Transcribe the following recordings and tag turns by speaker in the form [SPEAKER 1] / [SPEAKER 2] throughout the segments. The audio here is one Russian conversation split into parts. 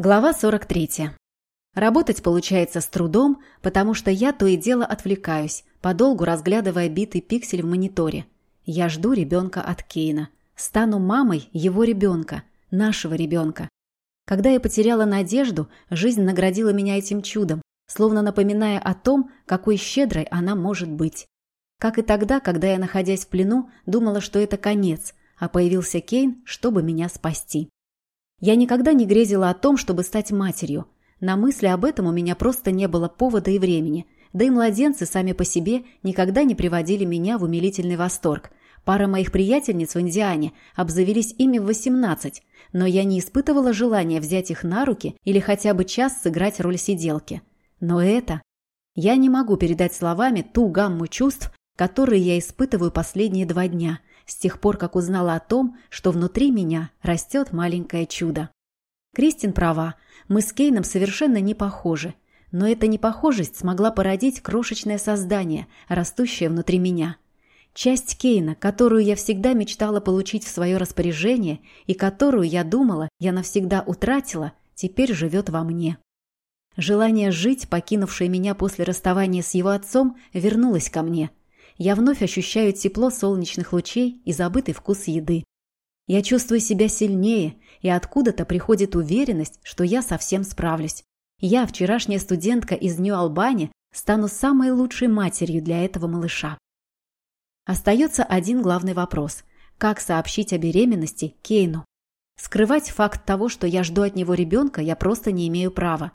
[SPEAKER 1] Глава 43. Работать получается с трудом, потому что я то и дело отвлекаюсь, подолгу разглядывая битый пиксель в мониторе. Я жду ребенка от Кейна. Стану мамой его ребенка, нашего ребенка. Когда я потеряла надежду, жизнь наградила меня этим чудом, словно напоминая о том, какой щедрой она может быть. Как и тогда, когда я, находясь в плену, думала, что это конец, а появился Кейн, чтобы меня спасти. Я никогда не грезила о том, чтобы стать матерью. На мысли об этом у меня просто не было повода и времени. Да и младенцы сами по себе никогда не приводили меня в умилительный восторг. Пара моих приятельниц в Индиане обзавелись ими в 18, но я не испытывала желания взять их на руки или хотя бы час сыграть роль сиделки. Но это... Я не могу передать словами ту гамму чувств, которые я испытываю последние два дня – с тех пор, как узнала о том, что внутри меня растет маленькое чудо. Кристин права, мы с Кейном совершенно не похожи, но эта непохожесть смогла породить крошечное создание, растущее внутри меня. Часть Кейна, которую я всегда мечтала получить в свое распоряжение и которую, я думала, я навсегда утратила, теперь живет во мне. Желание жить, покинувшее меня после расставания с его отцом, вернулось ко мне – я вновь ощущаю тепло солнечных лучей и забытый вкус еды. Я чувствую себя сильнее, и откуда-то приходит уверенность, что я совсем справлюсь. Я, вчерашняя студентка из Нью-Албани, стану самой лучшей матерью для этого малыша. Остается один главный вопрос – как сообщить о беременности Кейну? Скрывать факт того, что я жду от него ребенка, я просто не имею права.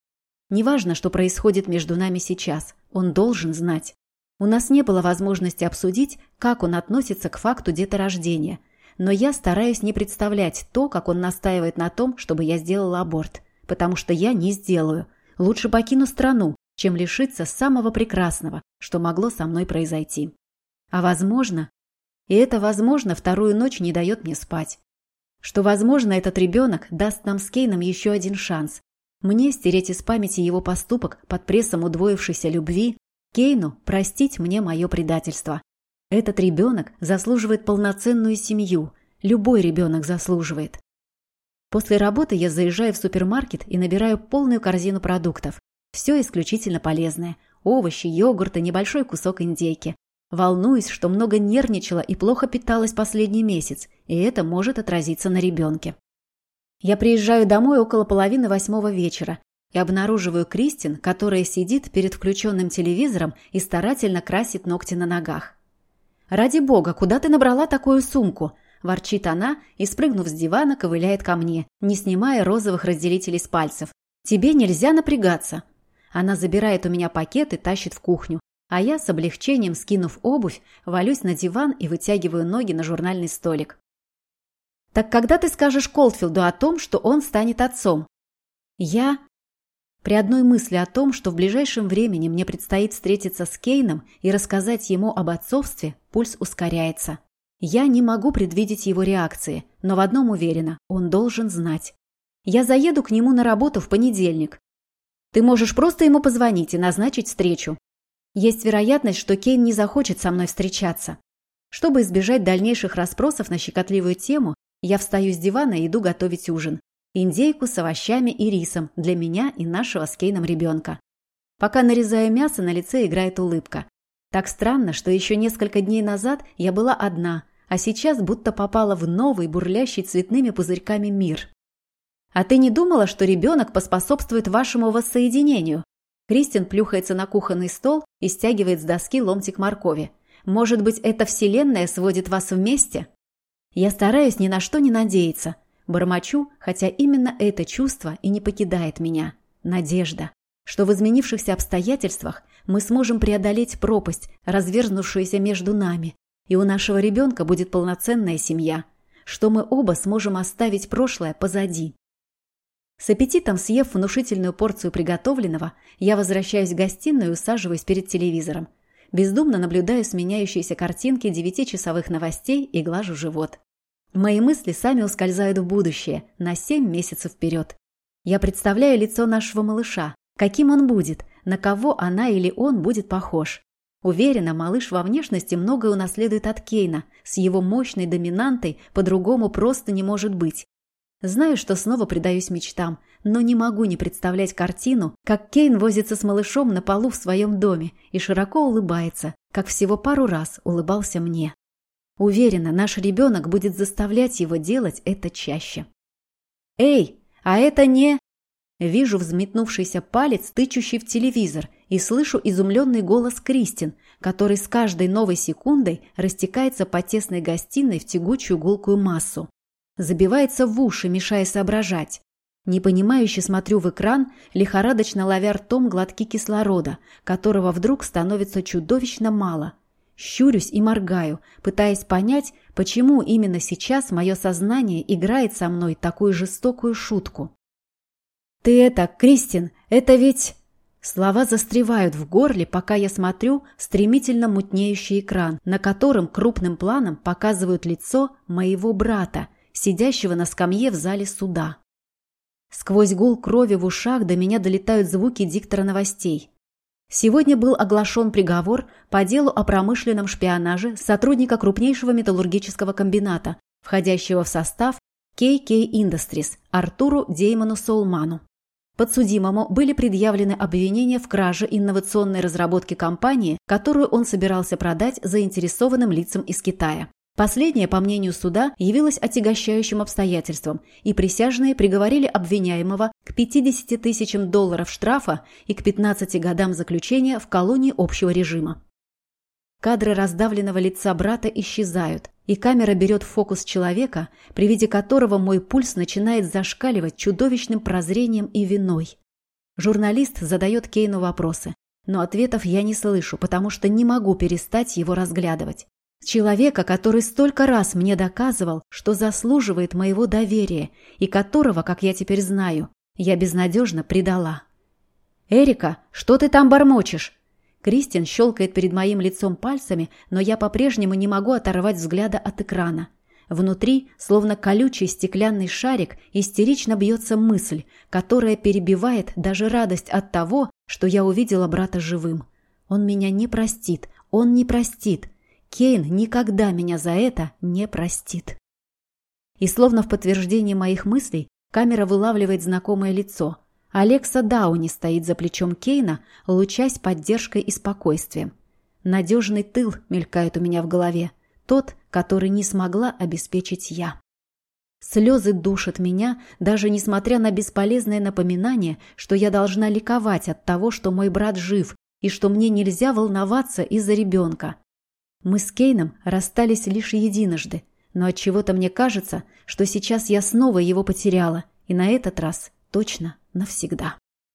[SPEAKER 1] Неважно, что происходит между нами сейчас, он должен знать. У нас не было возможности обсудить, как он относится к факту деторождения, но я стараюсь не представлять то, как он настаивает на том, чтобы я сделала аборт, потому что я не сделаю. Лучше покину страну, чем лишиться самого прекрасного, что могло со мной произойти. А возможно, и это возможно вторую ночь не дает мне спать. Что, возможно, этот ребенок даст нам с Кейном еще один шанс. Мне стереть из памяти его поступок под прессом удвоившейся любви, Кейну простить мне мое предательство. Этот ребенок заслуживает полноценную семью. Любой ребенок заслуживает. После работы я заезжаю в супермаркет и набираю полную корзину продуктов. Все исключительно полезное. Овощи, йогурты, небольшой кусок индейки. Волнуюсь, что много нервничала и плохо питалась последний месяц, и это может отразиться на ребенке. Я приезжаю домой около половины восьмого вечера и обнаруживаю Кристин, которая сидит перед включенным телевизором и старательно красит ногти на ногах. «Ради бога, куда ты набрала такую сумку?» – ворчит она и, спрыгнув с дивана, ковыляет ко мне, не снимая розовых разделителей с пальцев. «Тебе нельзя напрягаться!» Она забирает у меня пакет и тащит в кухню, а я, с облегчением скинув обувь, валюсь на диван и вытягиваю ноги на журнальный столик. «Так когда ты скажешь Колфилду о том, что он станет отцом?» «Я...» При одной мысли о том, что в ближайшем времени мне предстоит встретиться с Кейном и рассказать ему об отцовстве, пульс ускоряется. Я не могу предвидеть его реакции, но в одном уверена – он должен знать. Я заеду к нему на работу в понедельник. Ты можешь просто ему позвонить и назначить встречу. Есть вероятность, что Кейн не захочет со мной встречаться. Чтобы избежать дальнейших расспросов на щекотливую тему, я встаю с дивана и иду готовить ужин индейку с овощами и рисом для меня и нашего с Кейном ребенка. Пока нарезаю мясо, на лице играет улыбка. Так странно, что еще несколько дней назад я была одна, а сейчас будто попала в новый, бурлящий цветными пузырьками мир. «А ты не думала, что ребенок поспособствует вашему воссоединению?» Кристин плюхается на кухонный стол и стягивает с доски ломтик моркови. «Может быть, эта вселенная сводит вас вместе?» Я стараюсь ни на что не надеяться, Бормочу, хотя именно это чувство и не покидает меня. Надежда, что в изменившихся обстоятельствах мы сможем преодолеть пропасть, разверзнувшуюся между нами, и у нашего ребенка будет полноценная семья, что мы оба сможем оставить прошлое позади. С аппетитом съев внушительную порцию приготовленного, я возвращаюсь в гостиную и усаживаюсь перед телевизором. Бездумно наблюдаю сменяющиеся картинки девятичасовых новостей и глажу живот. Мои мысли сами ускользают в будущее, на семь месяцев вперед. Я представляю лицо нашего малыша, каким он будет, на кого она или он будет похож. Уверена, малыш во внешности многое унаследует от Кейна, с его мощной доминантой по-другому просто не может быть. Знаю, что снова предаюсь мечтам, но не могу не представлять картину, как Кейн возится с малышом на полу в своем доме и широко улыбается, как всего пару раз улыбался мне. Уверена, наш ребенок будет заставлять его делать это чаще. «Эй, а это не...» Вижу взметнувшийся палец, тычущий в телевизор, и слышу изумленный голос Кристин, который с каждой новой секундой растекается по тесной гостиной в тягучую гулкую массу. Забивается в уши, мешая соображать. Непонимающе смотрю в экран, лихорадочно ловя ртом глотки кислорода, которого вдруг становится чудовищно мало. Щурюсь и моргаю, пытаясь понять, почему именно сейчас мое сознание играет со мной такую жестокую шутку. «Ты это, Кристин, это ведь...» Слова застревают в горле, пока я смотрю стремительно мутнеющий экран, на котором крупным планом показывают лицо моего брата, сидящего на скамье в зале суда. Сквозь гул крови в ушах до меня долетают звуки диктора новостей. Сегодня был оглашен приговор по делу о промышленном шпионаже сотрудника крупнейшего металлургического комбината, входящего в состав KK Industries, Артуру Деймону Солману. Подсудимому были предъявлены обвинения в краже инновационной разработки компании, которую он собирался продать заинтересованным лицам из Китая. Последнее, по мнению суда, явилось отягощающим обстоятельством, и присяжные приговорили обвиняемого к 50 тысячам долларов штрафа и к 15 годам заключения в колонии общего режима. Кадры раздавленного лица брата исчезают, и камера берет фокус человека, при виде которого мой пульс начинает зашкаливать чудовищным прозрением и виной. Журналист задает Кейну вопросы, но ответов я не слышу, потому что не могу перестать его разглядывать. Человека, который столько раз мне доказывал, что заслуживает моего доверия и которого, как я теперь знаю, я безнадежно предала. «Эрика, что ты там бормочешь?» Кристин щелкает перед моим лицом пальцами, но я по-прежнему не могу оторвать взгляда от экрана. Внутри, словно колючий стеклянный шарик, истерично бьется мысль, которая перебивает даже радость от того, что я увидела брата живым. Он меня не простит, он не простит, Кейн никогда меня за это не простит. И словно в подтверждение моих мыслей, камера вылавливает знакомое лицо. Алекса Дауни стоит за плечом Кейна, лучась поддержкой и спокойствием. Надежный тыл мелькает у меня в голове. Тот, который не смогла обеспечить я. Слезы душат меня, даже несмотря на бесполезное напоминание, что я должна ликовать от того, что мой брат жив, и что мне нельзя волноваться из-за ребенка. Мы с Кейном расстались лишь единожды, но от чего то мне кажется, что сейчас я снова его потеряла, и на этот раз точно навсегда.